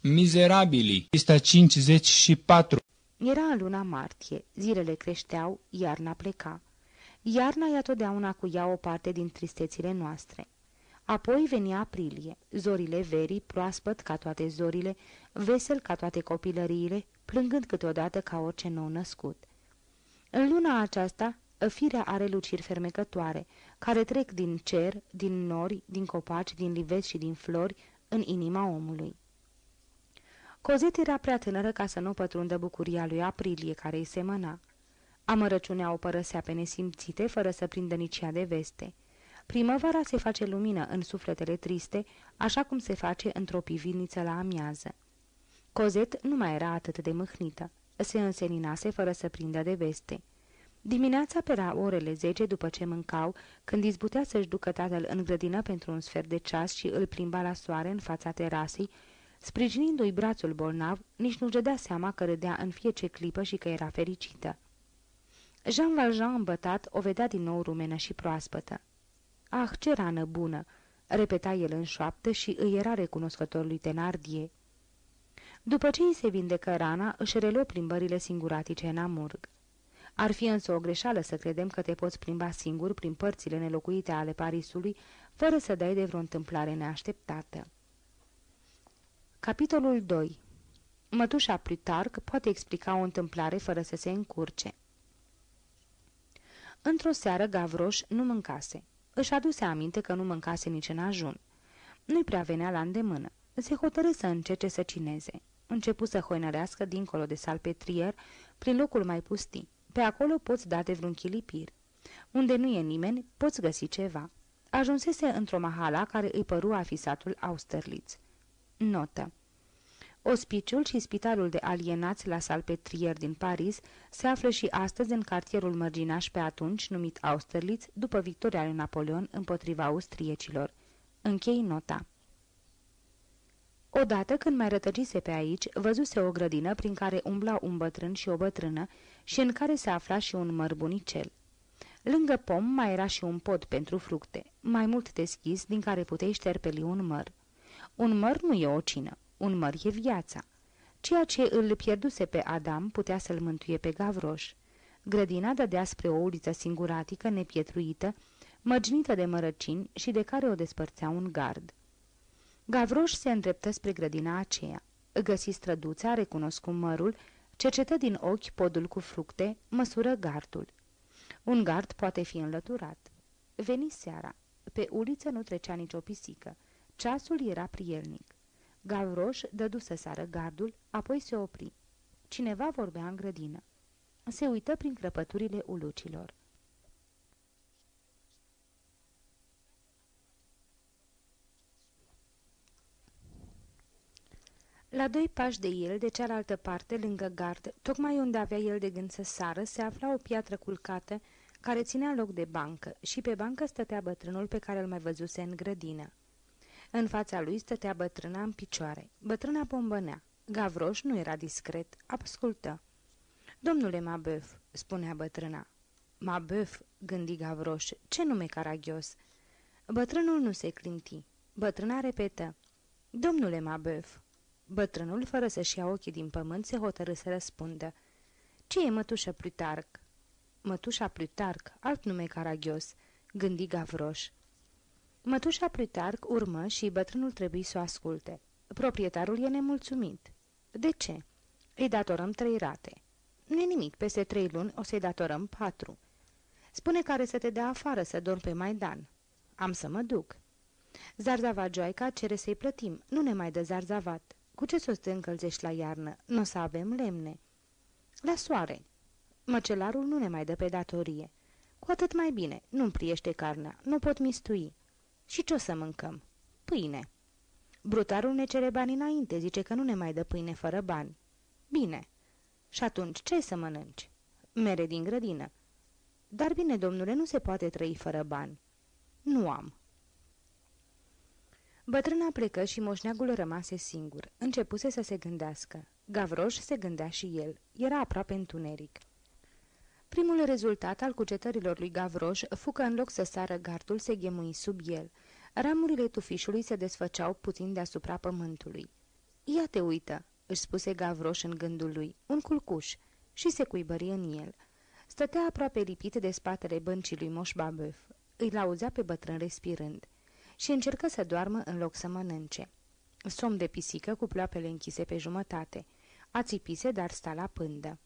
Mizerabili, pista 54 Era în luna martie, zilele creșteau, iarna pleca. Iarna ia totdeauna cu ea o parte din tristețile noastre. Apoi venea aprilie, zorile verii, proaspăt ca toate zorile, vesel ca toate copilăriile, plângând câteodată ca orice nou născut. În luna aceasta, firea are luciri fermecătoare, care trec din cer, din nori, din copaci, din livezi și din flori, în inima omului. Cozet era prea tânără ca să nu pătrundă bucuria lui Aprilie, care îi semăna. Amărăciunea o părăsea pe nesimțite, fără să prindă nici ea de veste. Primăvara se face lumină în sufletele triste, așa cum se face într-o pivilniță la amiază. Cozet nu mai era atât de mâhnită. Se înseninase fără să prindă de veste. Dimineața pe la orele zece, după ce mâncau, când izbutea să-și ducă tatăl în grădină pentru un sfert de ceas și îl plimba la soare în fața terasei, sprijinindu-i brațul bolnav, nici nu-și dădea seama că râdea în fiecare clipă și că era fericită. Jean Valjean îmbătat o vedea din nou rumenă și proaspătă. Ah, ce rană bună!" repeta el în șoaptă și îi era recunoscător lui Tenardie. După ce îi se vindecă rana, își reluă plimbările singuratice în amurg. Ar fi însă o greșeală să credem că te poți plimba singur prin părțile nelocuite ale Parisului, fără să dai de vreo întâmplare neașteptată. Capitolul 2 Mătușa Plutarc poate explica o întâmplare fără să se încurce. Într-o seară Gavroș nu mâncase. Își aduse aminte că nu mâncase nici în ajun. Nu-i prea venea la îndemână. Se hotărâ să încerce să cineze. Începu să hoinărească dincolo de salpetrier, prin locul mai pustii. Pe acolo poți da de vreun chilipir. Unde nu e nimeni, poți găsi ceva. Ajunsese într-o mahala care îi păru afisatul Austerlitz. Notă Ospiciul și spitalul de alienați la Salpetrier din Paris se află și astăzi în cartierul mărginaș pe atunci numit Austerlitz, după victoria lui Napoleon împotriva austriecilor. Închei nota. Odată când mai rătăcise pe aici, văzuse o grădină prin care umbla un bătrân și o bătrână și în care se afla și un mărbunicel. Lângă pom mai era și un pod pentru fructe, mai mult deschis, din care puteai șterpeli un măr. Un măr nu e o cină, un măr e viața. Ceea ce îl pierduse pe Adam putea să-l mântuie pe Gavroș. Grădina dădea spre o uliță singuratică, nepietruită, mărginită de mărăcini și de care o despărțea un gard. Gavroș se îndreptă spre grădina aceea. Găsi străduța, recunoscu mărul, cercetă din ochi podul cu fructe, măsură gardul. Un gard poate fi înlăturat. Veni seara. Pe uliță nu trecea nicio pisică. Ceasul era prielnic. Gavroș dădu să sară gardul, apoi se opri. Cineva vorbea în grădină. Se uită prin crăpăturile ulucilor. La doi pași de el, de cealaltă parte, lângă gard, tocmai unde avea el de gând să sară, se afla o piatră culcată, care ținea loc de bancă, și pe bancă stătea bătrânul pe care îl mai văzuse în grădină. În fața lui stătea bătrâna în picioare. Bătrâna bombănea. Gavroș nu era discret. Ascultă. Domnule Mabeuf, spunea bătrâna. Mabeuf, gândi Gavroș, ce nume caragios. Bătrânul nu se clinti. Bătrâna repetă. Domnule Mabeuf. Bătrânul, fără să-și ia ochii din pământ, se hotărâ să răspundă. Ce e mătușă Plutarc? Mătușa Plutarc, alt nume caragios, gândi Gavroș. Mătușa Plutarc urmă și bătrânul trebuie să o asculte. Proprietarul e nemulțumit. De ce? Îi datorăm trei rate. nu e nimic, peste trei luni o să-i datorăm patru. Spune care să te dea afară să dorm pe Maidan. Am să mă duc. Zarzava Joica cere să-i plătim. Nu ne mai dă zarzavat. Cu ce să o încălzești la iarnă? Nu o să avem lemne. La soare. Măcelarul nu ne mai dă pe datorie. Cu atât mai bine. Nu-mi priește carnea. Nu pot mistui. Și ce o să mâncăm? Pâine. Brutarul ne cere bani înainte, zice că nu ne mai dă pâine fără bani. Bine. Și atunci ce să mănânci? Mere din grădină. Dar bine, domnule, nu se poate trăi fără bani. Nu am. Bătrâna plecă și moșneagul rămase singur. Începuse să se gândească. Gavroș se gândea și el. Era aproape întuneric. Primul rezultat al cucetărilor lui Gavroș fu că în loc să sară gardul se ghemui sub el. Ramurile tufișului se desfăceau puțin deasupra pământului. Ia te uită, își spuse Gavroș în gândul lui, un culcuș, și se cuibări în el. Stătea aproape lipit de spatele băncii lui Moș Babăf. Îi lauzea pe bătrân respirând și încercă să doarmă în loc să mănânce. Somn de pisică cu ploapele închise pe jumătate. Ațipise, dar sta la pândă.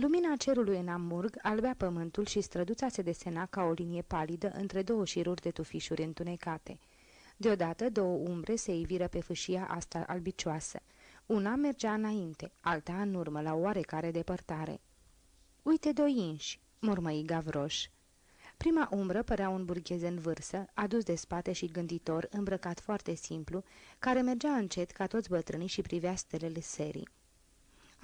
Lumina cerului în amurg albea pământul și străduța se desena ca o linie palidă între două șiruri de tufișuri întunecate. Deodată două umbre se iviră pe fâșia asta albicioasă. Una mergea înainte, alta în urmă, la oarecare depărtare. Uite doi inși, mormăi Gavroș. Prima umbră părea un burghez în vârsă, adus de spate și gânditor, îmbrăcat foarte simplu, care mergea încet ca toți bătrânii și privea stelele serii.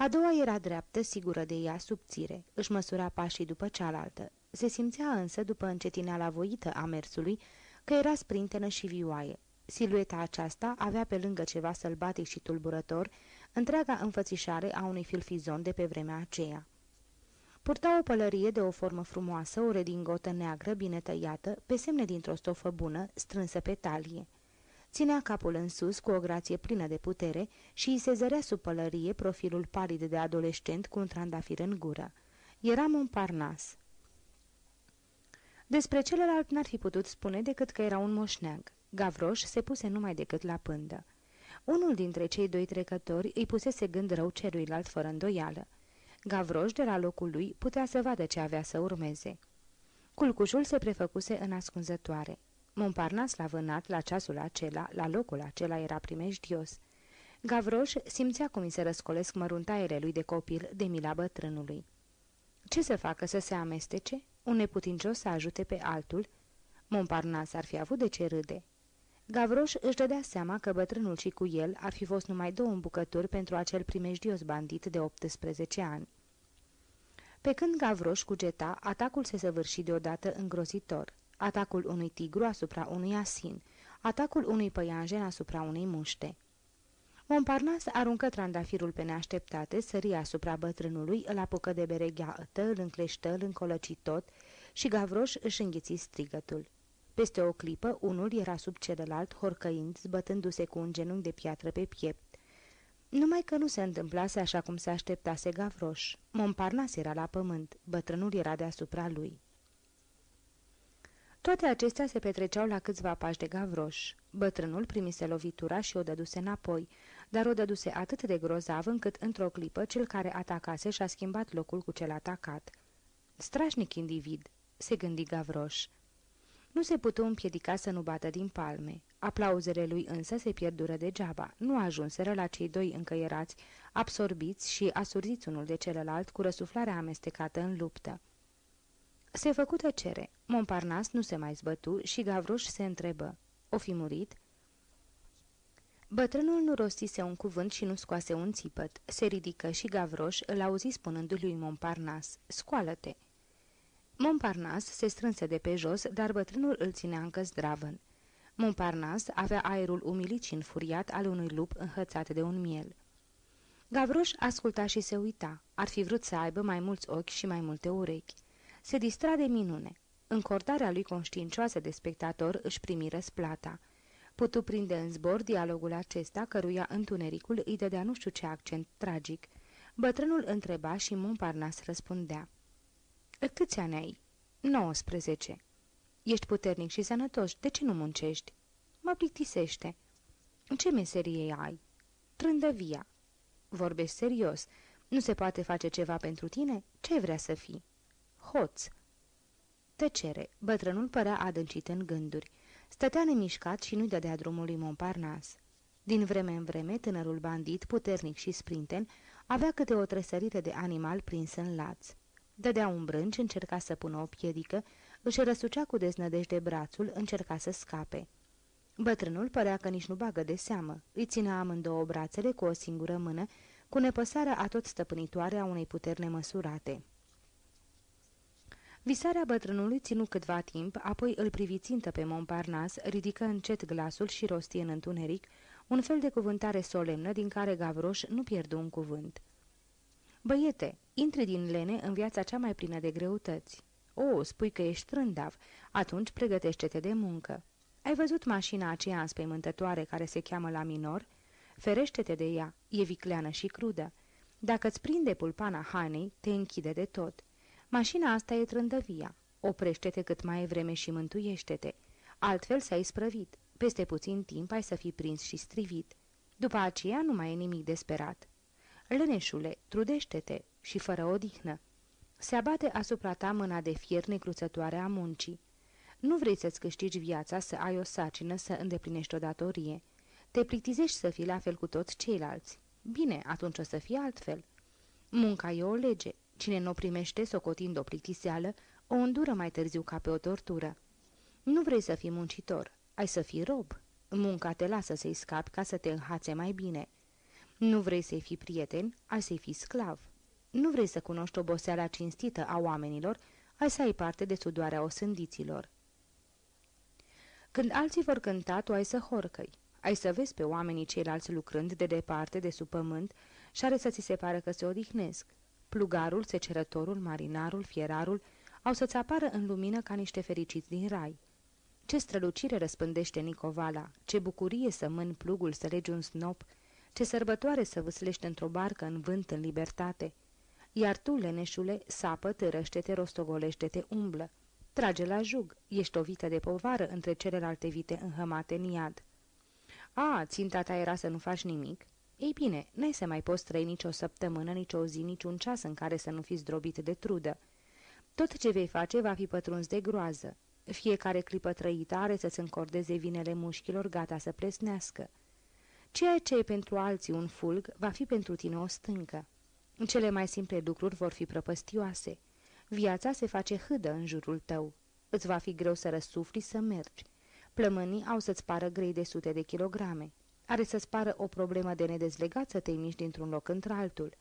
A doua era dreaptă, sigură de ea, subțire, își măsura pașii după cealaltă. Se simțea însă, după încetineala voită a mersului, că era sprintenă și vioaie. Silueta aceasta avea pe lângă ceva sălbatic și tulburător întreaga înfățișare a unui filfizon de pe vremea aceea. Purta o pălărie de o formă frumoasă, o redingotă neagră, bine tăiată, pe semne dintr-o stofă bună, strânsă pe talie. Ținea capul în sus cu o grație plină de putere și îi se zărea sub pălărie profilul palid de adolescent cu un trandafir în gură. Era Montparnasse. Despre celălalt n-ar fi putut spune decât că era un moșneag. Gavroș se puse numai decât la pândă. Unul dintre cei doi trecători îi pusese gând rău celuilalt fără îndoială. Gavroș, de la locul lui, putea să vadă ce avea să urmeze. Culcușul se prefăcuse în ascunzătoare. Montparnas l-a vânat la ceasul acela, la locul acela era primejdios. Gavroș simțea cum îi se răscolesc măruntaiele lui de copil de mila bătrânului. Ce să facă să se amestece? Un neputincios să ajute pe altul? Montparnas ar fi avut de ce râde. Gavroș își dădea seama că bătrânul și cu el ar fi fost numai două îmbucături pentru acel primejdios bandit de 18 ani. Pe când Gavroș cugeta, atacul se săvârși deodată îngrozitor. Atacul unui tigru asupra unui asin, atacul unui păianjen asupra unei muște. Montparnasse aruncă trandafirul pe neașteptate, sări asupra bătrânului, îl apucă de beregheată, îl încleștă, îl încolăci tot și Gavroș își înghiți strigătul. Peste o clipă, unul era sub celălalt, horcăind, zbătându-se cu un genunchi de piatră pe piept. Numai că nu se întâmplase așa cum se așteptase Gavroș. Montparnasse era la pământ, bătrânul era deasupra lui. Toate acestea se petreceau la câțiva pași de Gavroș. Bătrânul primise lovitura și o dăduse înapoi, dar o dăduse atât de grozav încât, într-o clipă, cel care atacase și-a schimbat locul cu cel atacat. Strașnic individ, se gândi Gavroș. Nu se putu împiedica să nu bată din palme. Aplauzele lui însă se pierdură degeaba. Nu ajunseră la cei doi încăierați, absorbiți și asurziți unul de celălalt cu răsuflarea amestecată în luptă. Se făcu tăcere. Montparnas nu se mai zbătu și Gavroș se întrebă. O fi murit? Bătrânul nu rostise un cuvânt și nu scoase un țipăt. Se ridică și Gavroș îl auzi spunându-lui Montparnas, Scoală-te! Montparnasse se strânse de pe jos, dar bătrânul îl ținea încă zdravăn. Montparnasse avea aerul umilit și înfuriat al unui lup înhățat de un miel. Gavroș asculta și se uita. Ar fi vrut să aibă mai mulți ochi și mai multe urechi. Se distra de minune. Încordarea lui conștiincioasă de spectator își primi răsplata. Putu prinde în zbor dialogul acesta, căruia întunericul îi dădea nu știu ce accent tragic. Bătrânul întreba și Montparnasse răspundea. Câți ani ai?" 19. Ești puternic și sănătos, de ce nu muncești?" Mă plictisește." Ce meserie ai?" Trândăvia." Vorbești serios. Nu se poate face ceva pentru tine? Ce vrea să fii?" Hoț." Tăcere. Bătrânul părea adâncit în gânduri. Stătea nemișcat și nu-i dădea drumul lui Montparnasse. Din vreme în vreme, tânărul bandit, puternic și sprinten, avea câte o tresărire de animal prins în laț. Dădea un brânci, încerca să pună o piedică, își răsucea cu deznădejde brațul, încerca să scape. Bătrânul părea că nici nu bagă de seamă. Îi ținea amândouă brațele cu o singură mână, cu nepăsarea atot stăpânitoare a unei puteri nemăsurate. Visarea bătrânului ținu câtva timp, apoi îl privi țintă pe Montparnasse, ridică încet glasul și rosti în întuneric un fel de cuvântare solemnă din care Gavroș nu pierdu un cuvânt. Băiete, intri din lene în viața cea mai plină de greutăți. O, spui că ești trândav, atunci pregătește-te de muncă. Ai văzut mașina aceea înspăimântătoare care se cheamă la minor? Ferește-te de ea, e vicleană și crudă. Dacă-ți prinde pulpana hainei, te închide de tot. Mașina asta e trândăvia. Oprește-te cât mai e vreme și mântuiește-te. Altfel s-ai sprăvit. Peste puțin timp ai să fii prins și strivit. După aceea nu mai e nimic desperat. Lăneșule, trudește-te și fără odihnă. Se abate asupra ta mâna de fier necruțătoare a muncii. Nu vrei să-ți câștigi viața, să ai o sacină, să îndeplinești o datorie. Te plictizești să fii la fel cu toți ceilalți. Bine, atunci o să fie altfel. Munca e o lege. Cine nu o primește, socotind o plictiseală, o îndură mai târziu ca pe o tortură. Nu vrei să fii muncitor, ai să fii rob. Munca te lasă să-i scapi ca să te înhațe mai bine. Nu vrei să-i fii prieten, ai să-i fii sclav. Nu vrei să cunoști oboseala cinstită a oamenilor, ai să ai parte de sudoarea osândiților. Când alții vor cânta, tu ai să horcăi. Ai să vezi pe oamenii ceilalți lucrând de departe, de sub pământ, și are să ți se pară că se odihnesc. Plugarul, secerătorul, marinarul, fierarul au să-ți apară în lumină ca niște fericiți din rai. Ce strălucire răspândește Nicovala, ce bucurie să mâni plugul, să legi un snop, ce sărbătoare să vâslești într-o barcă în vânt, în libertate. Iar tu, leneșule, sapă, târăște-te, rostogolește-te, umblă. Trage la jug, ești o vită de povară între celelalte vite înhămate în iad. A, ținta ta era să nu faci nimic? Ei bine, n-ai să mai poți trăi nici o săptămână, nici o zi, nici un ceas în care să nu fiți drobit de trudă. Tot ce vei face va fi pătruns de groază. Fiecare clipă trăită are să-ți încordeze vinele mușchilor gata să presnească. Ceea ce e pentru alții un fulg, va fi pentru tine o stâncă. Cele mai simple lucruri vor fi prăpăstioase. Viața se face hâdă în jurul tău. Îți va fi greu să răsufli, să mergi. Plămânii au să-ți pară grei de sute de kilograme. Are să-ți pară o problemă de nedezlegat să te miști dintr-un loc într-altul.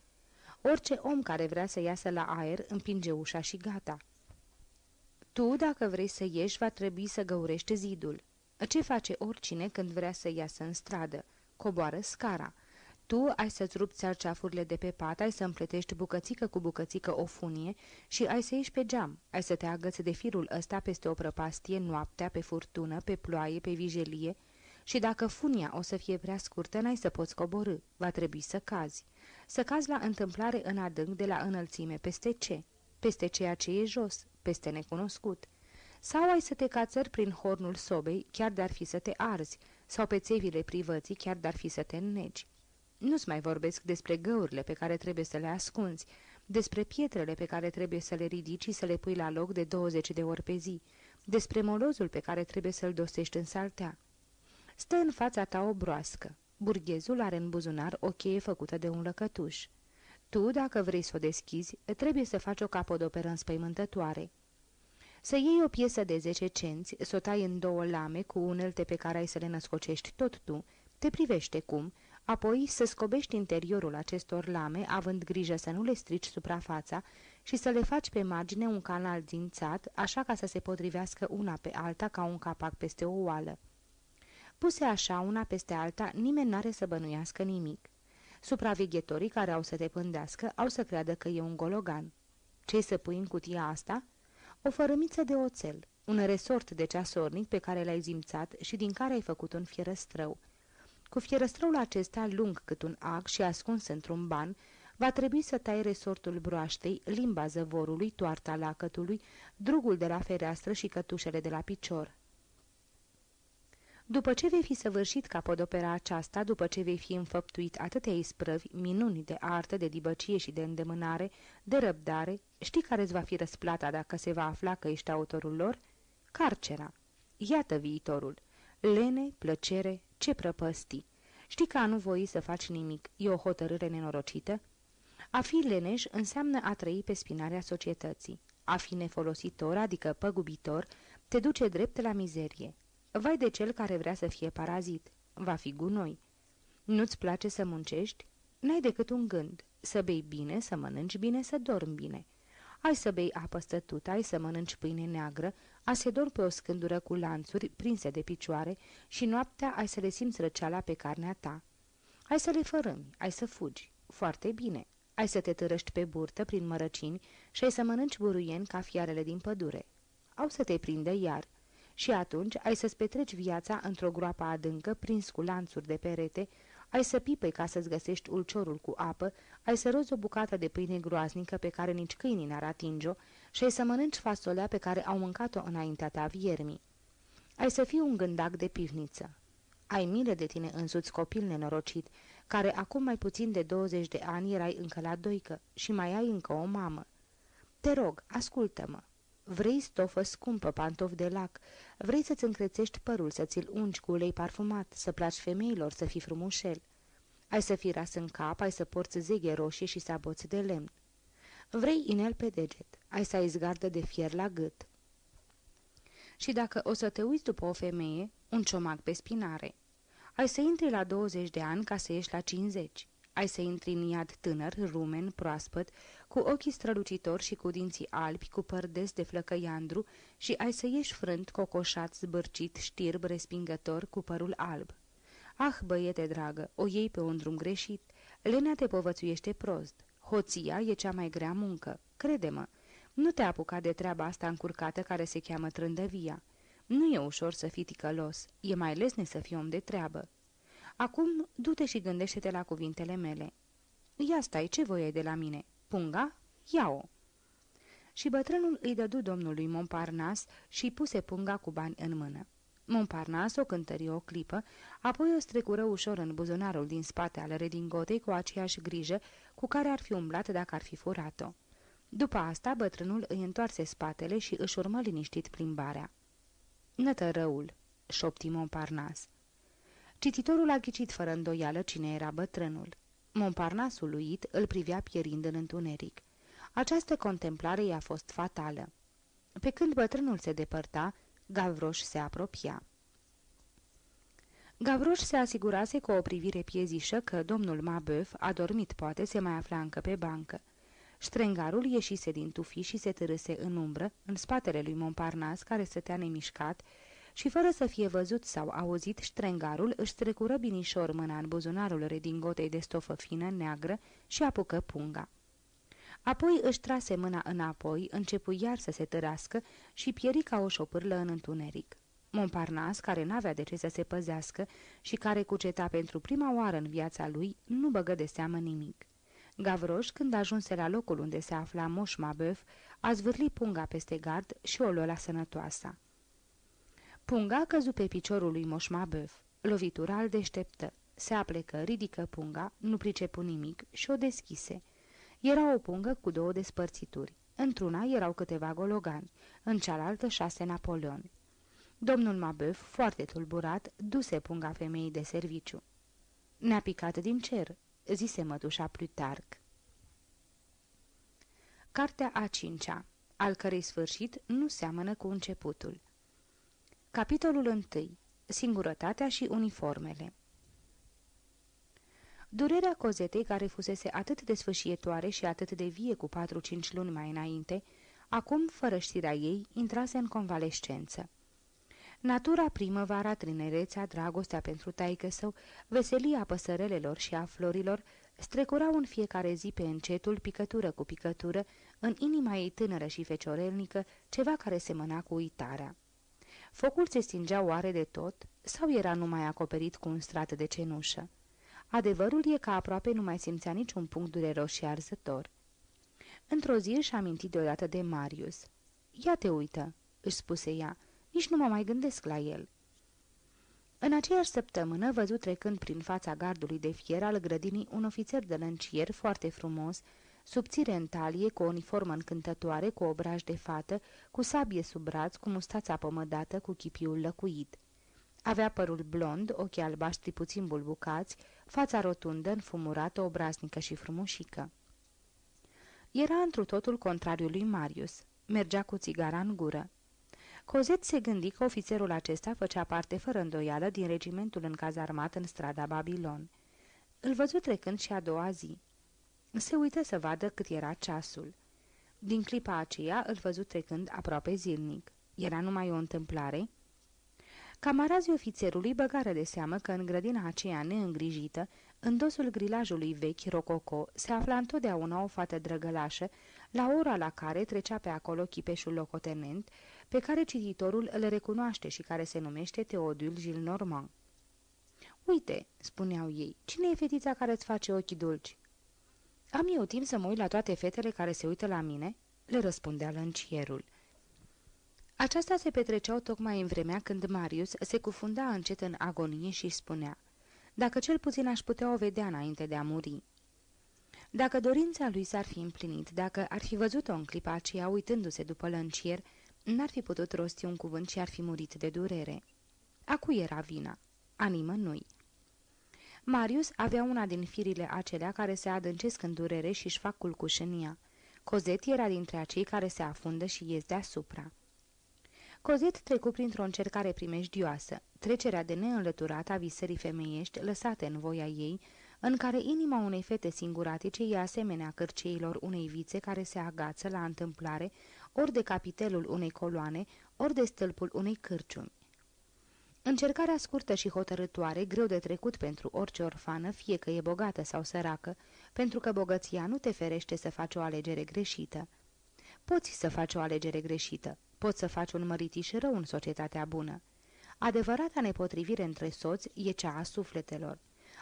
Orice om care vrea să iasă la aer împinge ușa și gata. Tu, dacă vrei să ieși, va trebui să găurești zidul. Ce face oricine când vrea să iasă în stradă? Coboară scara. Tu ai să-ți rupți țarceafurile de pe pat, ai să împletești bucățică cu bucățică o funie și ai să ieși pe geam. Ai să te agăți de firul ăsta peste o prăpastie noaptea, pe furtună, pe ploaie, pe vijelie și dacă funia o să fie prea scurtă, n-ai să poți coborâ. Va trebui să cazi. Să cazi la întâmplare în adânc de la înălțime peste ce? Peste ceea ce e jos, peste necunoscut. Sau ai să te cațări prin hornul sobei, chiar dar fi să te arzi, sau pe țevile privății, chiar dar fi să te înnegi. Nu-ți mai vorbesc despre găurile pe care trebuie să le ascunzi, despre pietrele pe care trebuie să le ridici și să le pui la loc de 20 de ori pe zi, despre molozul pe care trebuie să-l dosești în saltea. Stă în fața ta o broască. Burghezul are în buzunar o cheie făcută de un lăcătuș. Tu, dacă vrei să o deschizi, trebuie să faci o capodoperă înspăimântătoare. Să iei o piesă de 10 cenți, să o tai în două lame cu unelte pe care ai să le născocești tot tu, te privește cum, apoi să scobești interiorul acestor lame, având grijă să nu le strici suprafața și să le faci pe margine un canal dințat, așa ca să se potrivească una pe alta ca un capac peste o oală. Puse așa una peste alta, nimeni n-are să bănuiască nimic. Supraveghetorii care au să te pândească au să creadă că e un gologan. Ce-i să pui în cutia asta? O fărâmiță de oțel, un resort de ceasornic pe care l-ai zimțat și din care ai făcut un fierăstrău. Cu fierăstrăul acesta, lung cât un ac și ascuns într-un ban, va trebui să tai resortul broaștei, limba zăvorului, toarta lacătului, drugul de la fereastră și cătușele de la picior. După ce vei fi săvârșit capodopera aceasta, după ce vei fi înfăptuit atâtea isprăvi, minuni de artă, de dibăcie și de îndemânare, de răbdare, știi care îți va fi răsplata dacă se va afla că ești autorul lor? Carcera. Iată viitorul. Lene, plăcere, ce prăpăstii. Știi că a nu voi să faci nimic e o hotărâre nenorocită? A fi leneș înseamnă a trăi pe spinarea societății. A fi nefolositor, adică păgubitor, te duce drept la mizerie. Vai de cel care vrea să fie parazit. Va fi gunoi. Nu-ți place să muncești? N-ai decât un gând. Să bei bine, să mănânci bine, să dormi bine. Ai să bei apă stătută, ai să mănânci pâine neagră, a se dor pe o scândură cu lanțuri prinse de picioare și noaptea ai să le simți răceala pe carnea ta. Ai să le fărâmi, ai să fugi. Foarte bine. Ai să te târăști pe burtă prin mărăcini și ai să mănânci buruieni ca fiarele din pădure. Au să te prindă iar și atunci ai să-ți petreci viața într-o groapă adâncă, prins cu lanțuri de perete, ai să pipăi ca să-ți găsești ulciorul cu apă, ai să rozi o bucată de pâine groaznică pe care nici câinii n-ar atinge-o și ai să mănânci fasolea pe care au mâncat-o înaintea ta viermii. Ai să fii un gândac de pivniță. Ai milă de tine însuți copil nenorocit, care acum mai puțin de 20 de ani erai încă la doică și mai ai încă o mamă. Te rog, ascultă-mă. Vrei stofă scumpă, pantofi de lac, vrei să-ți încrețești părul, să ți-l ungi cu ulei parfumat, să placi femeilor, să fii frumușel. Ai să fii ras în cap, ai să porți zeghe roșii și saboți de lemn. Vrei inel pe deget, ai să ai zgardă de fier la gât. Și dacă o să te uiți după o femeie, un ciomac pe spinare. Ai să intri la 20 de ani ca să ieși la 50. Ai să intri în iad tânăr, rumen, proaspăt, cu ochii strălucitori și cu dinții albi, cu păr des de flăcăiandru și ai să ieși frânt, cocoșat, zbârcit, știrb, respingător, cu părul alb. Ah, băiete dragă, o iei pe un drum greșit. Lenea te povățuiește prost. Hoția e cea mai grea muncă, crede-mă. Nu te apuca de treaba asta încurcată care se cheamă trândăvia. Nu e ușor să fii ticălos, e mai lesne să fii om de treabă. Acum, du-te și gândește-te la cuvintele mele. Ia stai, ce voie de la mine? Punga? Ia-o!" Și bătrânul îi dădu domnului Montparnas și puse punga cu bani în mână. Montparnas o cântări o clipă, apoi o strecură ușor în buzunarul din spate al redingotei cu aceeași grijă cu care ar fi umblat dacă ar fi furat-o. După asta, bătrânul îi întoarse spatele și își urmă liniștit plimbarea. Nătărăul, șopti Montparnas. Cititorul a ghicit fără îndoială cine era bătrânul. Montparnas uluit îl privea pierind în întuneric. Această contemplare i-a fost fatală. Pe când bătrânul se depărta, Gavroș se apropia. Gavroș se asigurase cu o privire piezișă că domnul Mabeuf, a dormit poate, se mai afla încă pe bancă. Strengarul ieșise din tufi și se târâse în umbră, în spatele lui Montparnas, care stătea nemișcat, și fără să fie văzut sau auzit, strengarul își trecură binișor mâna în buzunarul redingotei de stofă fină, neagră, și apucă punga. Apoi își trase mâna înapoi, începu iar să se târască și pieri ca o șopârlă în întuneric. Montparnas, care n-avea de ce să se păzească și care cuceta pentru prima oară în viața lui, nu băgă de seamă nimic. Gavroș, când ajunse la locul unde se afla Moș Mabeuf, a zvârlit punga peste gard și o luă la sănătoasa. Punga căzu pe piciorul lui Moș Mabeuf. Lovitura îl deșteptă. Se aplecă, ridică punga, nu pricepu nimic și o deschise. Era o pungă cu două despărțituri. Într-una erau câteva gologani, în cealaltă șase napoleoni. Domnul Mabeuf, foarte tulburat, duse punga femeii de serviciu. Ne-a picat din cer, zise mătușa Plutarc. Cartea a cincea, al cărei sfârșit nu seamănă cu începutul. Capitolul 1. Singurătatea și uniformele Durerea cozetei, care fusese atât de sfâșietoare și atât de vie cu patru-cinci luni mai înainte, acum, fără știrea ei, intrase în convalescență. Natura, primăvara, trinerețea, dragostea pentru taică său, veselia păsărelelor și a florilor, strecurau în fiecare zi pe încetul, picătură cu picătură, în inima ei tânără și feciorelnică, ceva care semăna cu uitarea. Focul se stingea oare de tot sau era numai acoperit cu un strat de cenușă? Adevărul e că aproape nu mai simțea niciun punct dureros și arzător. Într-o zi își aminti deodată de Marius. Ia te uită," își spuse ea, nici nu mă mai gândesc la el." În aceeași săptămână văzut trecând prin fața gardului de fier al grădinii un ofițer de lăncier foarte frumos, subțire în talie, cu o uniformă încântătoare, cu obraj de fată, cu sabie sub braț, cu mustața pomădată, cu chipiul lăcuit. Avea părul blond, ochii albaștri puțin bulbucați, fața rotundă, înfumurată, obraznică și frumușică. Era întru totul contrariul lui Marius. Mergea cu țigara în gură. Cozet se gândi că ofițerul acesta făcea parte fără îndoială din regimentul încazarmat în strada Babilon. Îl văzu trecând și a doua zi. Se uită să vadă cât era ceasul. Din clipa aceea îl văzu trecând aproape zilnic. Era numai o întâmplare? Camarazii ofițerului băgară de seamă că în grădina aceea neîngrijită, în dosul grilajului vechi rococo, se afla întotdeauna o fată drăgălașă, la ora la care trecea pe acolo chipeșul locotenent, pe care cititorul îl recunoaște și care se numește Teodul Gilles Normand. Uite, spuneau ei, cine e fetița care îți face ochii dulci? Am eu timp să mă uit la toate fetele care se uită la mine?" le răspundea lăncierul. Aceasta se petreceau tocmai în vremea când Marius se cufunda încet în agonie și spunea Dacă cel puțin aș putea o vedea înainte de a muri." Dacă dorința lui s-ar fi împlinit, dacă ar fi văzut-o în clipa aceea uitându-se după lăncier, n-ar fi putut rosti un cuvânt și ar fi murit de durere. A cui era vina? A nimănui. Marius avea una din firile acelea care se adâncesc în durere și își fac culcuș în ea. Cozet era dintre acei care se afundă și ies deasupra. Cozet trecu printr-o încercare primejdioasă, trecerea de neînlăturat a visării femeiești lăsate în voia ei, în care inima unei fete singuratice e asemenea cărceilor unei vițe care se agață la întâmplare ori de capitelul unei coloane, ori de stâlpul unei cârciumi. Încercarea scurtă și hotărătoare, greu de trecut pentru orice orfană, fie că e bogată sau săracă, pentru că bogăția nu te ferește să faci o alegere greșită. Poți să faci o alegere greșită, poți să faci un măritiș rău în societatea bună. Adevărata nepotrivire între soți e cea a sufletelor.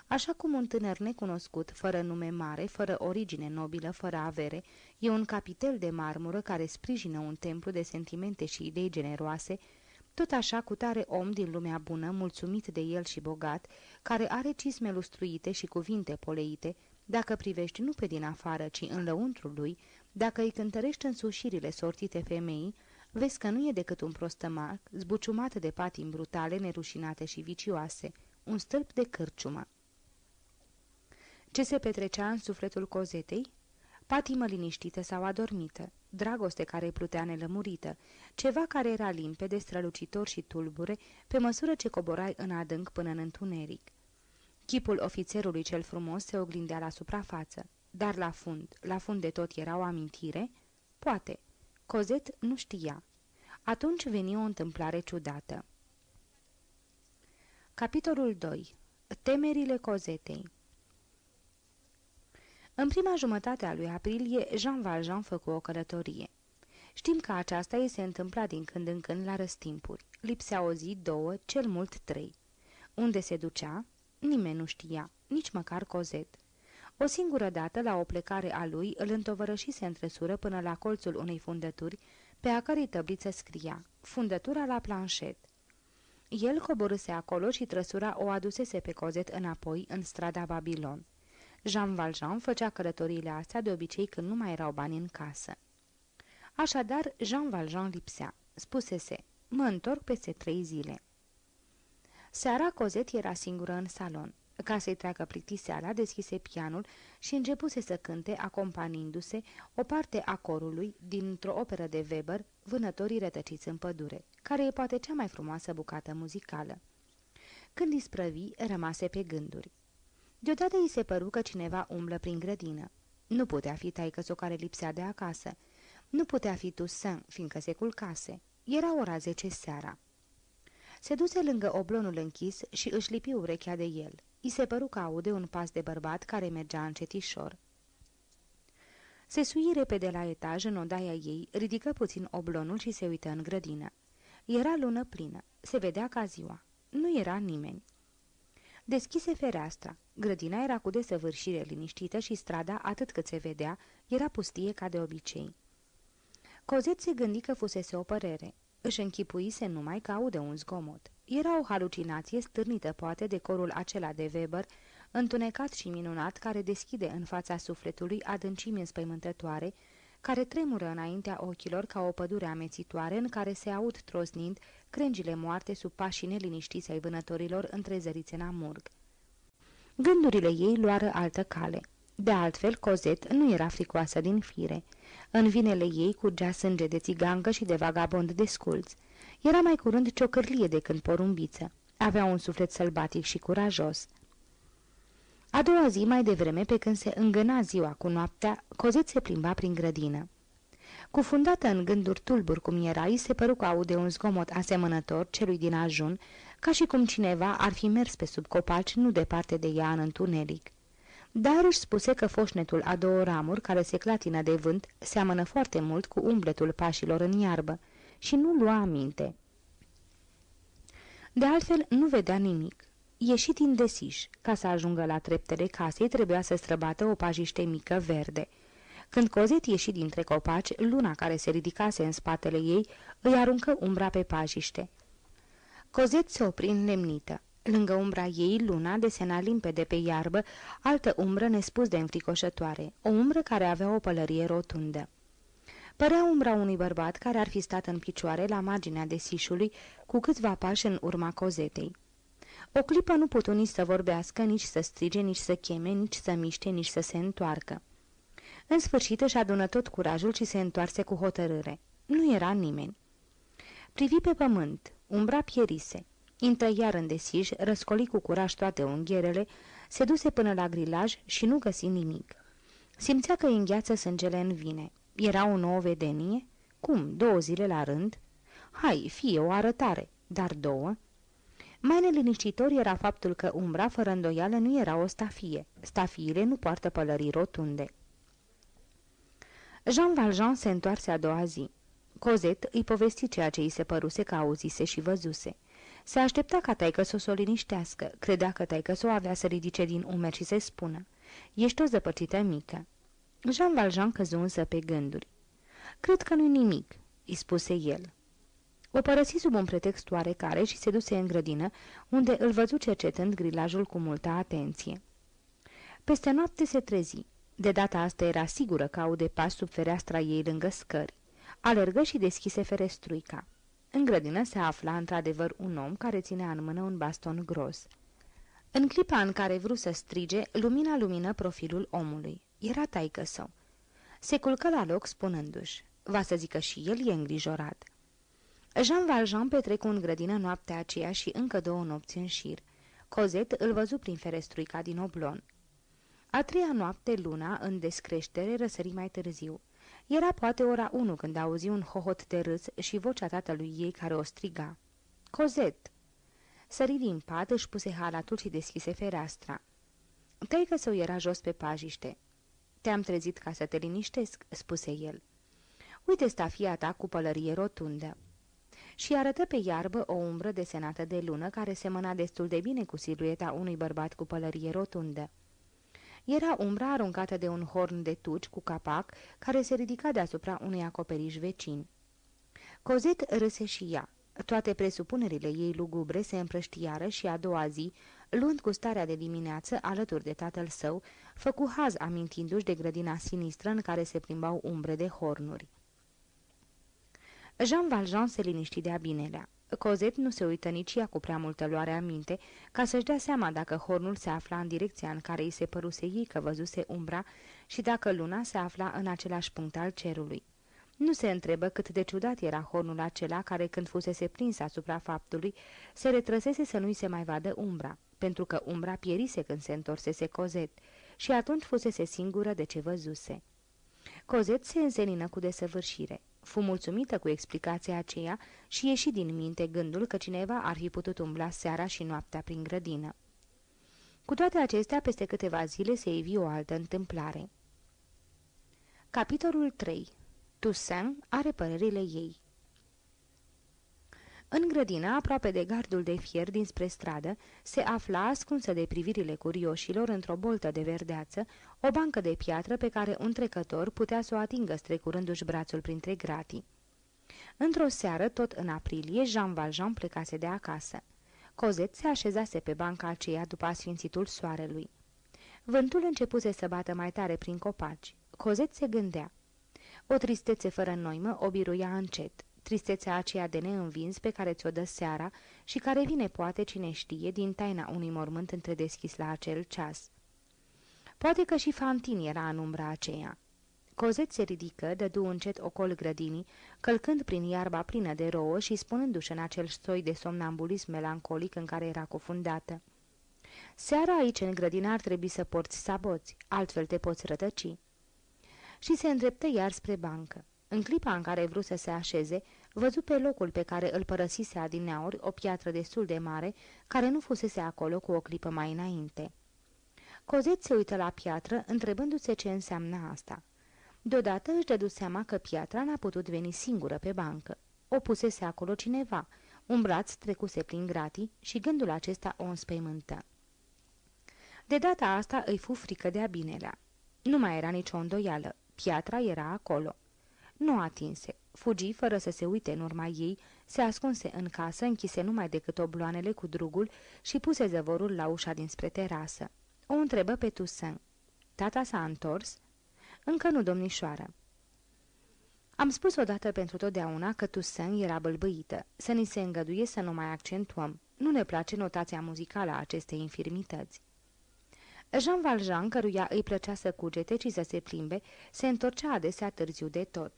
Așa cum un tânăr necunoscut, fără nume mare, fără origine nobilă, fără avere, e un capitel de marmură care sprijină un templu de sentimente și idei generoase, tot așa cu tare om din lumea bună, mulțumit de el și bogat, care are cisme lustruite și cuvinte poleite, dacă privești nu pe din afară, ci în lăuntrul lui, dacă îi cântărești în sușirile sortite femeii, vezi că nu e decât un prostămac, zbuciumat de patimi brutale, nerușinate și vicioase, un stâlp de cârciumă. Ce se petrecea în sufletul cozetei? Patimă liniștită sau adormită, dragoste care plutea nelămurită, ceva care era limpede, strălucitor și tulbure, pe măsură ce coborai în adânc până în întuneric. Chipul ofițerului cel frumos se oglindea la suprafață, dar la fund, la fund de tot era o amintire? Poate. Cozet nu știa. Atunci veni o întâmplare ciudată. Capitolul 2. Temerile Cozetei în prima jumătate a lui aprilie, Jean Valjean făcu o călătorie. Știm că aceasta îi se întâmpla din când în când la răstimpuri. Lipsea o zi, două, cel mult trei. Unde se ducea? Nimeni nu știa, nici măcar Cozet. O singură dată, la o plecare a lui, îl întovărășise în trăsură până la colțul unei fundături, pe a cărei tăbliță scria, fundătura la planșet. El coborâse acolo și trăsura o adusese pe Cozet înapoi în strada Babilon. Jean Valjean făcea călătoriile astea de obicei când nu mai erau bani în casă. Așadar, Jean Valjean lipsea. Spusese, mă întorc peste trei zile. Seara Cozet era singură în salon. Ca să-i treacă plictiseala, deschise pianul și începuse să cânte, acompaniindu-se, o parte a corului dintr-o operă de Weber, Vânătorii rătăciți în pădure, care e poate cea mai frumoasă bucată muzicală. Când isprăvi, rămase pe gânduri. Deodată îi se păru că cineva umblă prin grădină. Nu putea fi taică care lipsea de acasă. Nu putea fi Toussaint, fiindcă se culcase. Era ora zece seara. Se duse lângă oblonul închis și își lipi urechea de el. I se păru că aude un pas de bărbat care mergea încetișor. Se sui repede la etaj în odaia ei, ridică puțin oblonul și se uită în grădină. Era lună plină. Se vedea ca ziua. Nu era nimeni. Deschise fereastra. Grădina era cu desăvârșire liniștită și strada, atât cât se vedea, era pustie ca de obicei. Cozet se gândi că fusese o părere. Își închipuise numai că aude un zgomot. Era o halucinație stârnită poate de corul acela de Weber, întunecat și minunat, care deschide în fața sufletului adâncimi înspăimântătoare, care tremură înaintea ochilor ca o pădure amețitoare în care se aud trosnind crengile moarte sub pașii neliniștiți ai vânătorilor întrezăriți în amurg. Gândurile ei luară altă cale. De altfel, Cozet nu era fricoasă din fire. În vinele ei curgea sânge de țigangă și de vagabond de sculț. Era mai curând ciocârlie decât porumbiță. Avea un suflet sălbatic și curajos. A doua zi, mai devreme, pe când se îngâna ziua cu noaptea, Cozet se plimba prin grădină. Cufundată în gânduri tulburi cum era, îi se păru că aude un zgomot asemănător celui din ajun, ca și cum cineva ar fi mers pe sub copaci nu departe de ea în întuneric. Dar își spuse că foșnetul a două ramuri care se clatină de vânt seamănă foarte mult cu umbletul pașilor în iarbă și nu lua aminte. De altfel, nu vedea nimic. Ieși din desiș. Ca să ajungă la treptele casei, trebuia să străbată o pajiște mică verde. Când Cozet ieși dintre copaci, luna care se ridicase în spatele ei îi aruncă umbra pe pajiște. Cozet se opri lemnită. Lângă umbra ei, luna desena limpede pe iarbă, altă umbră nespus de înfricoșătoare, o umbră care avea o pălărie rotundă. Părea umbra unui bărbat care ar fi stat în picioare la marginea desișului cu câțiva pași în urma cozetei. O clipă nu putu nici să vorbească, nici să strige, nici să cheme, nici să miște, nici să se întoarcă. În sfârșit își adună tot curajul și se întoarse cu hotărâre. Nu era nimeni. Privi pe pământ, umbra pierise. Intră iar în desiș, răscoli cu curaj toate unghierele, se duse până la grilaj și nu găsi nimic. Simțea că îi îngheață sângele în vine. Era o nouă vedenie? Cum, două zile la rând? Hai, fie o arătare, dar două? Mai neliniștitor era faptul că umbra, fără îndoială, nu era o stafie. Stafiile nu poartă pălării rotunde. Jean Valjean se întoarse a doua zi. Cozet îi povesti ceea ce îi se păruse că auzise și văzuse. Se aștepta ca taică să o să o liniștească. Credea că taică să o avea să ridice din umeri și să spună. Ești o zăpăcită mică. Jean Valjean căzu însă pe gânduri. Cred că nu-i nimic," îi spuse el. O părăsi sub un pretext oarecare și se duse în grădină, unde îl văzu cercetând grilajul cu multă atenție. Peste noapte se trezi. De data asta era sigură că aude pas sub fereastra ei lângă scări. Alergă și deschise ferestruica. În grădină se afla într-adevăr un om care ținea în mână un baston gros. În clipa în care vrut să strige, lumina lumină profilul omului. Era taică său. Se culcă la loc spunându-și, va să zică și el e îngrijorat. Jean Valjean petrecu în grădină noaptea aceea și încă două nopți în șir. Cozet îl văzu prin ferestruica din oblon. A treia noapte, luna, în descreștere, răsări mai târziu. Era poate ora unu când auzi un hohot de râs și vocea tatălui ei care o striga. Cozet! Sări din pat, își puse halatul și deschise fereastra. Tăică său era jos pe pajiște. Te-am trezit ca să te liniștesc," spuse el. Uite stafia ta cu pălărie rotundă." Și arătă pe iarbă o umbră desenată de lună care semăna destul de bine cu silueta unui bărbat cu pălărie rotundă. Era umbra aruncată de un horn de tuci cu capac care se ridica deasupra unui acoperiș vecin. Cozet râse și ea. Toate presupunerile ei lugubre se împrăștiară și a doua zi, luând cu starea de dimineață alături de tatăl său, făcu haz amintindu-și de grădina sinistră în care se plimbau umbre de hornuri. Jean Valjean se liniști de-a binelea. Cozet nu se uită nici ea cu prea multă luare aminte, ca să-și dea seama dacă hornul se afla în direcția în care îi se păruse ei că văzuse umbra și dacă luna se afla în același punct al cerului. Nu se întrebă cât de ciudat era hornul acela care, când fusese prins asupra faptului, se retrăsese să nu-i se mai vadă umbra, pentru că umbra pierise când se întorsese Cozet și atunci fusese singură de ce văzuse. Cozet se înzenină cu desăvârșire. Fu mulțumită cu explicația aceea și ieși din minte gândul că cineva ar fi putut umbla seara și noaptea prin grădină. Cu toate acestea, peste câteva zile se ivi o altă întâmplare. Capitolul 3 Toussaint are părerile ei. În grădină, aproape de gardul de fier dinspre stradă, se afla, ascunsă de privirile curioșilor într-o boltă de verdeață, o bancă de piatră pe care un trecător putea să o atingă strecurându-și brațul printre gratii. Într-o seară, tot în aprilie, Jean Valjean plecase de acasă. Cozet se așezase pe banca aceea după asfințitul soarelui. Vântul începuse să bată mai tare prin copaci. Cozet se gândea. O tristețe fără noimă o biruia încet, tristețea aceea de neînvins pe care ți-o dă seara și care vine poate cine știe din taina unui mormânt întredeschis la acel ceas. Poate că și Fantin era în umbra aceea. Cozet se ridică, dădu încet ocol grădinii, călcând prin iarba plină de rouă și spunându-și în acel soi de somnambulism melancolic în care era cufundată. Seara aici, în grădină, ar trebui să porți saboți, altfel te poți rătăci și se îndreptă iar spre bancă. În clipa în care vrut să se așeze, văzu pe locul pe care îl părăsise adineauri o piatră destul de mare, care nu fusese acolo cu o clipă mai înainte. Cozet se uită la piatră, întrebându-se ce înseamnă asta. Deodată își dădu seama că piatra n-a putut veni singură pe bancă. O pusese acolo cineva, Un braț trecuse prin gratii și gândul acesta o înspăimântă. De data asta îi fu frică de abinelea. Nu mai era nicio îndoială. Piatra era acolo. Nu atinse. Fugi fără să se uite în urma ei, se ascunse în casă, închise numai decât obloanele cu drugul și puse zăvorul la ușa dinspre terasă. O întrebă pe Toussaint. Tata s-a întors? Încă nu, domnișoară. Am spus odată pentru totdeauna că Toussaint era bălbâită, să ni se îngăduie să nu mai accentuăm. Nu ne place notația muzicală a acestei infirmități. Jean Valjean, căruia îi plăcea să cugete și să se plimbe, se întorcea adesea târziu de tot.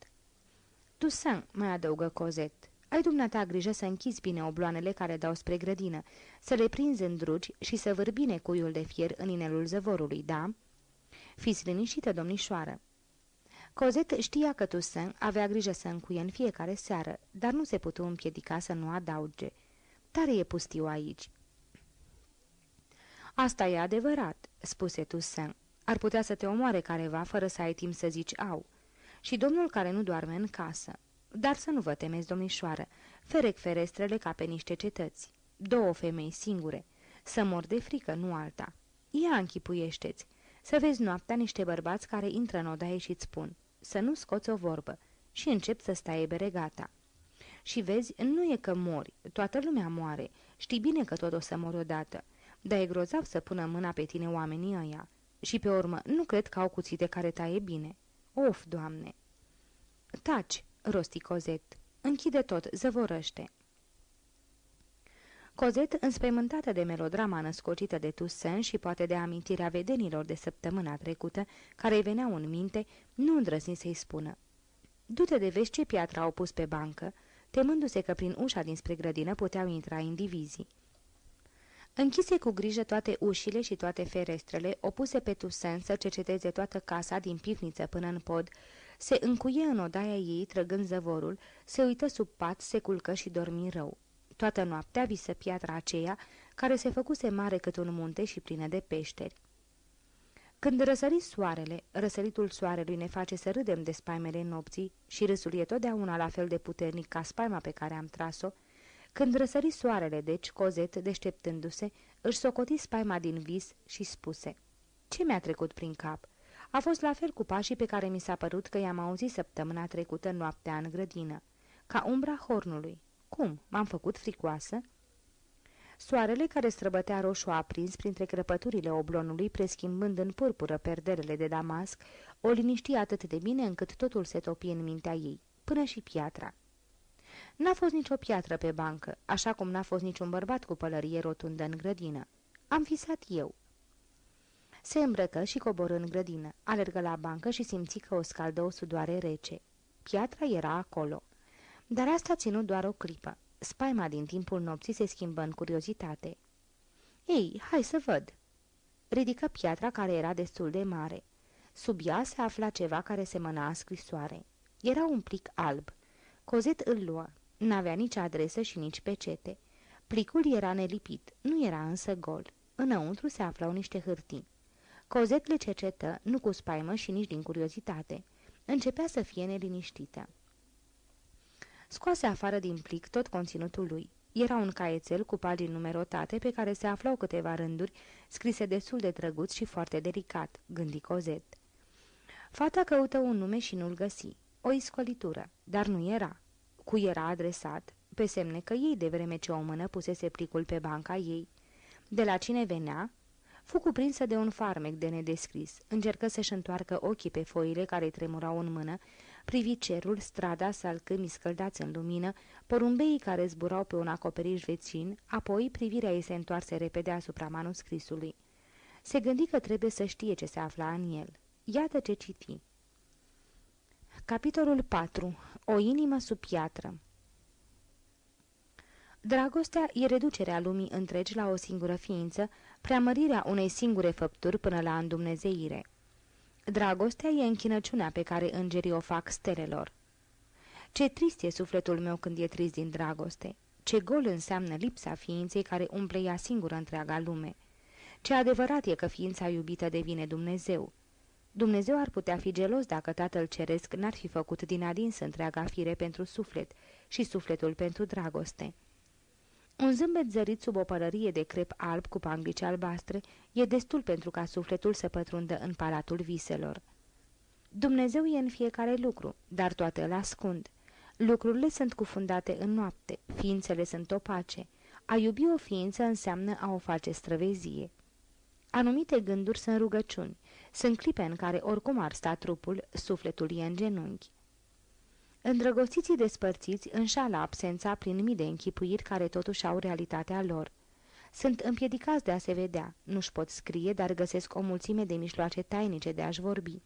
Toussaint, mai adăugă Cozet, ai dumneata grijă să închizi bine obloanele care dau spre grădină, să le prinzi în drugi și să vârbine cuiul de fier în inelul zăvorului, da?" Fiți liniștită, domnișoară." Cozet știa că Toussaint avea grijă să încuie în fiecare seară, dar nu se putu împiedica să nu adauge. Tare e pustiu aici." Asta e adevărat," spuse Toussaint. Ar putea să te omoare careva fără să ai timp să zici au. Și domnul care nu doarme în casă. Dar să nu vă temeți, domnișoară, ferec ferestrele ca pe niște cetăți. Două femei singure. Să mor de frică, nu alta. Ia închipuiește-ți. Să vezi noaptea niște bărbați care intră în odaie și îți spun să nu scoți o vorbă și încep să stai beregata. Și vezi, nu e că mori, toată lumea moare, știi bine că tot o să mori odată, dar e grozav să pună mâna pe tine oamenii ăia. Și pe urmă, nu cred că au cuțite care taie bine. Of, doamne! Taci, rosti Cozet. Închide tot, zăvorăște. Cozet, înspăimântată de melodrama născocită de Toussaint și poate de amintirea vedenilor de săptămâna trecută, care îi veneau în minte, nu îndrăzni să-i spună. Du-te de vezi ce piatră au pus pe bancă, temându-se că prin ușa dinspre grădină puteau intra indivizii. Închise cu grijă toate ușile și toate ferestrele, opuse pe Toussaint să cerceteze toată casa din pivniță până în pod, se încuie în odaia ei trăgând zăvorul, se uită sub pat, se culcă și dormi rău. Toată noaptea visă piatra aceea, care se făcuse mare cât un munte și plină de peșteri. Când răsări soarele, răsăritul soarelui ne face să râdem de spaimele nopții și râsul e totdeauna la fel de puternic ca spaima pe care am tras-o, când răsări soarele, deci, Cozet, deșteptându-se, își socoti spaima din vis și spuse Ce mi-a trecut prin cap?" A fost la fel cu pașii pe care mi s-a părut că i-am auzit săptămâna trecută noaptea în grădină. Ca umbra hornului. Cum? M-am făcut fricoasă?" Soarele care străbătea roșu aprins printre crăpăturile oblonului, preschimbând în purpură perderele de damasc, o liniști atât de bine încât totul se topi în mintea ei, până și piatra. N-a fost nicio piatră pe bancă, așa cum n-a fost niciun bărbat cu pălărie rotundă în grădină. Am visat eu. Se îmbrăcă și coboră în grădină, alergă la bancă și simți că o scaldă o sudoare rece. Piatra era acolo. Dar asta ținut doar o clipă. Spaima din timpul nopții se schimbă în curiozitate. Ei, hai să văd!" Ridică piatra care era destul de mare. Sub ea se afla ceva care semăna a scrisoare. Era un plic alb. Cozet îl luă. N-avea nici adresă și nici pecete. Plicul era nelipit, nu era însă gol. Înăuntru se aflau niște hârtii. Cozet le cercetă, nu cu spaimă și nici din curiozitate. Începea să fie neliniștită. Scoase afară din plic tot conținutul lui. Era un caietel cu pagini numerotate pe care se aflau câteva rânduri, scrise destul de drăguț și foarte delicat, gândi Cozet. Fata căută un nume și nu-l găsi. O iscolitură, dar nu era. Cu era adresat, pe semne că ei de vreme ce o mână pusese plicul pe banca ei. De la cine venea? Fu cuprinsă de un farmec de nedescris. Încercă să-și întoarcă ochii pe foile care tremurau în mână, privi cerul, strada, salcâmii scăldați în lumină, porumbeii care zburau pe un acoperiș vecin, apoi privirea ei se întoarse repede asupra manuscrisului. Se gândi că trebuie să știe ce se afla în el. Iată ce citi. Capitolul 4. O inimă sub piatră Dragostea e reducerea lumii întregi la o singură ființă, preamărirea unei singure făpturi până la îndumnezeire. Dragostea e închinăciunea pe care îngerii o fac stelelor. Ce trist e sufletul meu când e trist din dragoste. Ce gol înseamnă lipsa ființei care umple ea singură întreaga lume. Ce adevărat e că ființa iubită devine Dumnezeu. Dumnezeu ar putea fi gelos dacă Tatăl Ceresc n-ar fi făcut din adins întreaga fire pentru suflet și sufletul pentru dragoste. Un zâmbet zărit sub o pălărie de crep alb cu panglice albastre e destul pentru ca sufletul să pătrundă în palatul viselor. Dumnezeu e în fiecare lucru, dar toate îl ascund. Lucrurile sunt cufundate în noapte, ființele sunt opace. A iubi o ființă înseamnă a o face străvezie. Anumite gânduri sunt rugăciuni, sunt clipe în care oricum ar sta trupul, sufletul e în genunchi. Îndrăgostiții despărțiți înșală absența prin mii de închipuiri care totuși au realitatea lor. Sunt împiedicați de a se vedea, nu-și pot scrie, dar găsesc o mulțime de mijloace tainice de a-și vorbi.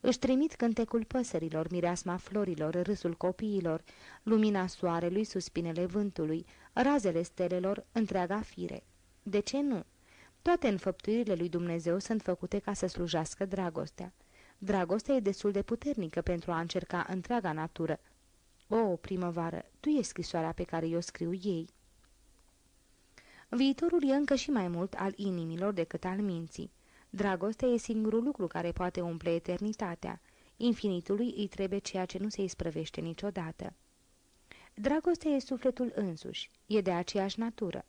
Își trimit cântecul păsărilor, mireasma florilor, râsul copiilor, lumina soarelui, suspinele vântului, razele stelelor, întreaga fire. De ce nu? Toate înfăptuirile lui Dumnezeu sunt făcute ca să slujească dragostea. Dragostea e destul de puternică pentru a încerca întreaga natură. O, primăvară, tu e scrisoarea pe care eu scriu ei. Viitorul e încă și mai mult al inimilor decât al minții. Dragostea e singurul lucru care poate umple eternitatea. Infinitului îi trebuie ceea ce nu se isprăvește niciodată. Dragostea e sufletul însuși, e de aceeași natură.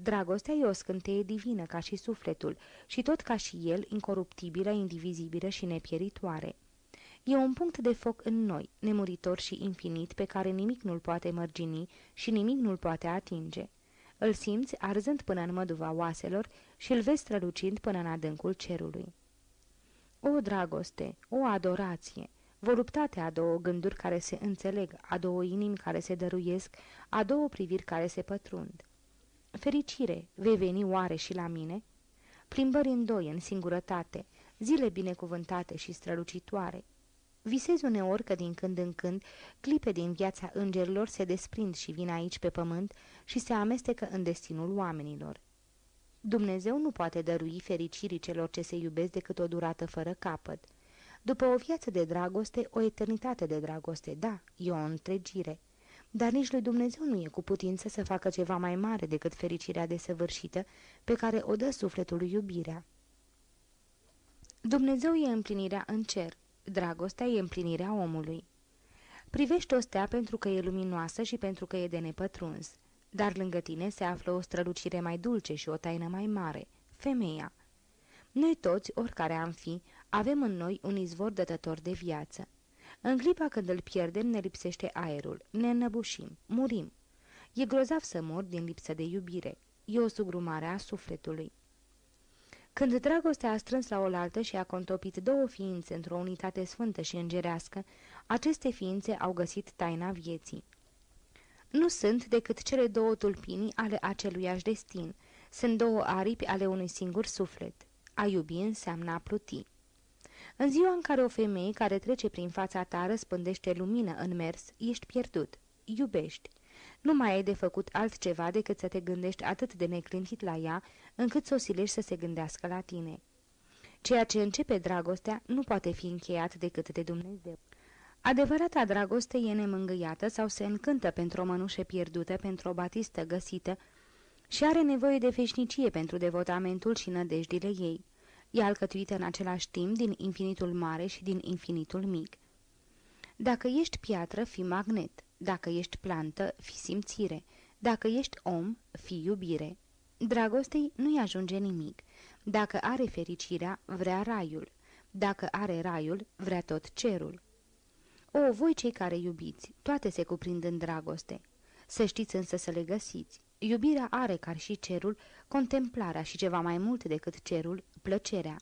Dragostea e o scânteie divină ca și sufletul și tot ca și el, incoruptibilă, indivizibilă și nepieritoare. E un punct de foc în noi, nemuritor și infinit, pe care nimic nu-l poate mărgini și nimic nu-l poate atinge. Îl simți arzând până în măduva oaselor și îl vezi strălucind până în adâncul cerului. O dragoste, o adorație, voluptatea a două gânduri care se înțeleg, a două inimi care se dăruiesc, a două priviri care se pătrund. Fericire, vei veni oare și la mine? Plimbări în doi, în singurătate, zile binecuvântate și strălucitoare. Visez uneori că din când în când clipe din viața îngerilor se desprind și vin aici pe pământ și se amestecă în destinul oamenilor. Dumnezeu nu poate dărui fericirii celor ce se iubesc decât o durată fără capăt. După o viață de dragoste, o eternitate de dragoste, da, e o întregire dar nici lui Dumnezeu nu e cu putință să facă ceva mai mare decât fericirea desăvârșită pe care o dă sufletului iubirea. Dumnezeu e împlinirea în cer, dragostea e împlinirea omului. Privește o stea pentru că e luminoasă și pentru că e de nepătruns, dar lângă tine se află o strălucire mai dulce și o taină mai mare, femeia. Noi toți, oricare am fi, avem în noi un izvor dătător de viață. În clipa când îl pierdem, ne lipsește aerul, ne înnăbușim, murim. E grozav să mor din lipsă de iubire. E o sugrumare a sufletului. Când dragostea a strâns la oaltă și a contopit două ființe într-o unitate sfântă și îngerească, aceste ființe au găsit taina vieții. Nu sunt decât cele două tulpini ale aceluiași destin. Sunt două aripi ale unui singur suflet. A iubi înseamnă a pluti. În ziua în care o femeie care trece prin fața ta răspândește lumină în mers, ești pierdut. Iubești. Nu mai ai de făcut altceva decât să te gândești atât de neclintit la ea, încât să o silești să se gândească la tine. Ceea ce începe dragostea nu poate fi încheiat decât de Dumnezeu. Adevărata dragoste e nemângâiată sau se încântă pentru o mănușă pierdută, pentru o batistă găsită și are nevoie de veșnicie pentru devotamentul și nădejdile ei. E alcătuită în același timp din infinitul mare și din infinitul mic. Dacă ești piatră, fi magnet. Dacă ești plantă, fi simțire. Dacă ești om, fi iubire. Dragostei nu-i ajunge nimic. Dacă are fericirea, vrea raiul. Dacă are raiul, vrea tot cerul. O, voi cei care iubiți, toate se cuprind în dragoste. Să știți însă să le găsiți. Iubirea are, ca și cerul, contemplarea și ceva mai mult decât cerul, plăcerea.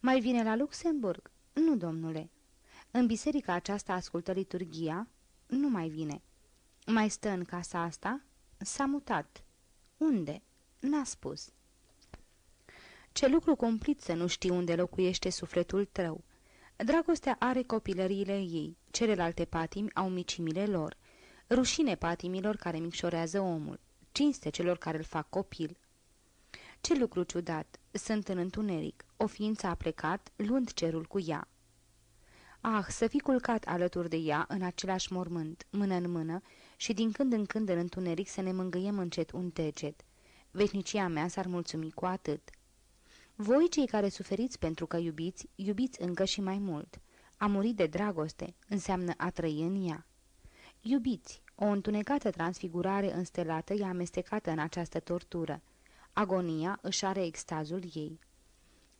Mai vine la Luxemburg? Nu, domnule. În biserica aceasta ascultă liturgia? Nu mai vine. Mai stă în casa asta? S-a mutat. Unde? N-a spus. Ce lucru cumplit să nu știi unde locuiește sufletul tău. Dragostea are copilăriile ei, celelalte patimi au micimile lor. Rușine patimilor care micșorează omul, cinste celor care îl fac copil. Ce lucru ciudat! Sunt în întuneric. O ființă a plecat, luând cerul cu ea. Ah, să fi culcat alături de ea în același mormânt, mână în mână, și din când în când în întuneric să ne mângâiem încet un deget. Veșnicia mea s-ar mulțumi cu atât. Voi, cei care suferiți pentru că iubiți, iubiți încă și mai mult. A muri de dragoste înseamnă a trăi în ea. Iubiți, O întunecată transfigurare înstelată e amestecată în această tortură. Agonia își are extazul ei.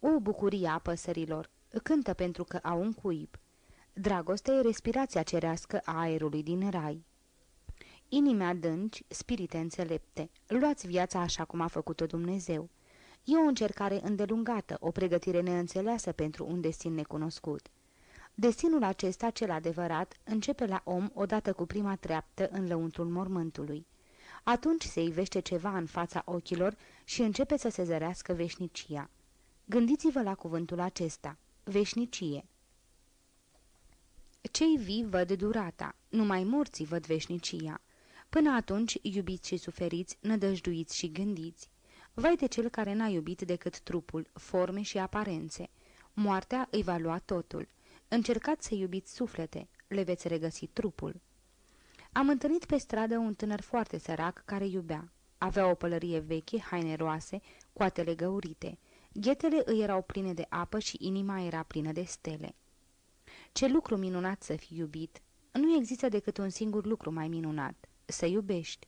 O bucurie a păsărilor! Cântă pentru că au un cuib. Dragostea e respirația cerească a aerului din rai. Inime adânci, spirite înțelepte, luați viața așa cum a făcut-o Dumnezeu. E o încercare îndelungată, o pregătire neînțeleasă pentru un destin necunoscut. Destinul acesta, cel adevărat, începe la om odată cu prima treaptă în lăuntrul mormântului. Atunci se ivește ceva în fața ochilor și începe să se zărească veșnicia. Gândiți-vă la cuvântul acesta, veșnicie. Cei vii văd durata, numai morții văd veșnicia. Până atunci, iubiți și suferiți, nădăjduiți și gândiți. Vai de cel care n-a iubit decât trupul, forme și aparențe. Moartea îi va lua totul. Încercați să iubiți suflete, le veți regăsi trupul. Am întâlnit pe stradă un tânăr foarte sărac care iubea. Avea o pălărie veche, haine roase, coatele găurite. Ghetele îi erau pline de apă și inima era plină de stele. Ce lucru minunat să fii iubit! Nu există decât un singur lucru mai minunat, să iubești.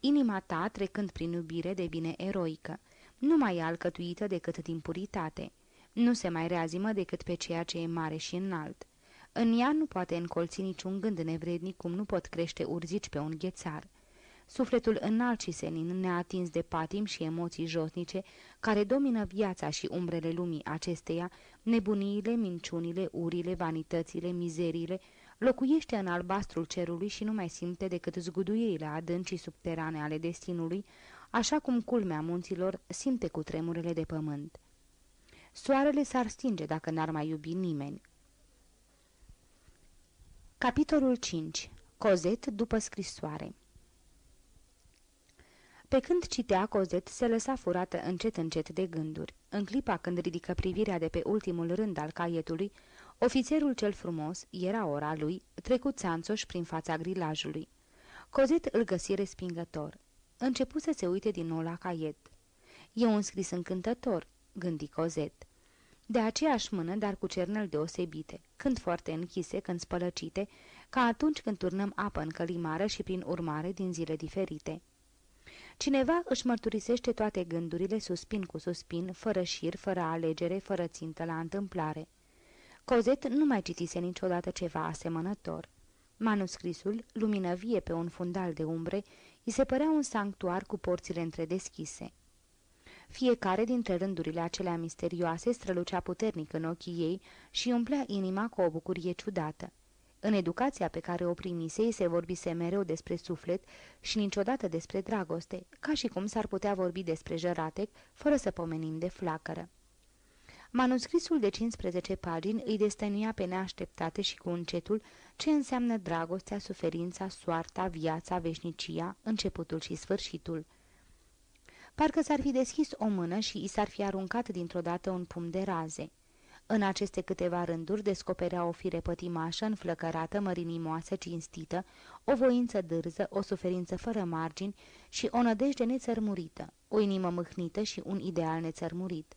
Inima ta, trecând prin iubire de bine eroică, nu mai e alcătuită decât din puritate. Nu se mai reazimă decât pe ceea ce e mare și înalt. În ea nu poate încolți niciun gând nevrednic cum nu pot crește urzici pe un ghețar. Sufletul înalt și senin, neatins de patim și emoții josnice, care domină viața și umbrele lumii acesteia, nebuniile, minciunile, urile, vanitățile, mizeriile, locuiește în albastrul cerului și nu mai simte decât zguduirile adâncii subterane ale destinului, așa cum culmea munților simte cu tremurele de pământ. Soarele s-ar stinge dacă n-ar mai iubi nimeni. Capitolul 5. Cozet după scrisoare Pe când citea, Cozet se lăsa furată încet încet de gânduri. În clipa când ridică privirea de pe ultimul rând al caietului, ofițerul cel frumos, era ora lui, trecut țanțoș prin fața grilajului. Cozet îl găsi respingător. Începu să se uite din nou la caiet. E un scris încântător, gândi Cozet. De aceeași mână, dar cu cernări deosebite, când foarte închise, când spălăcite, ca atunci când turnăm apă în călimară și prin urmare din zile diferite. Cineva își mărturisește toate gândurile suspin cu suspin, fără șir, fără alegere, fără țintă la întâmplare. Cozet nu mai citise niciodată ceva asemănător. Manuscrisul, lumină vie pe un fundal de umbre, îi se părea un sanctuar cu porțile întredeschise. Fiecare dintre rândurile acelea misterioase strălucea puternic în ochii ei și umplea inima cu o bucurie ciudată. În educația pe care o primise, ei se vorbise mereu despre suflet și niciodată despre dragoste, ca și cum s-ar putea vorbi despre jăratec, fără să pomenim de flacără. Manuscrisul de 15 pagini îi destănuia pe neașteptate și cu încetul ce înseamnă dragostea, suferința, soarta, viața, veșnicia, începutul și sfârșitul. Parcă s-ar fi deschis o mână și i s-ar fi aruncat dintr-o dată un pum de raze. În aceste câteva rânduri descoperea o fire pătimașă, înflăcărată, mărinimoasă, cinstită, o voință dârză, o suferință fără margini și o nădejde nețărmurită, o inimă mâhnită și un ideal nețărmurit.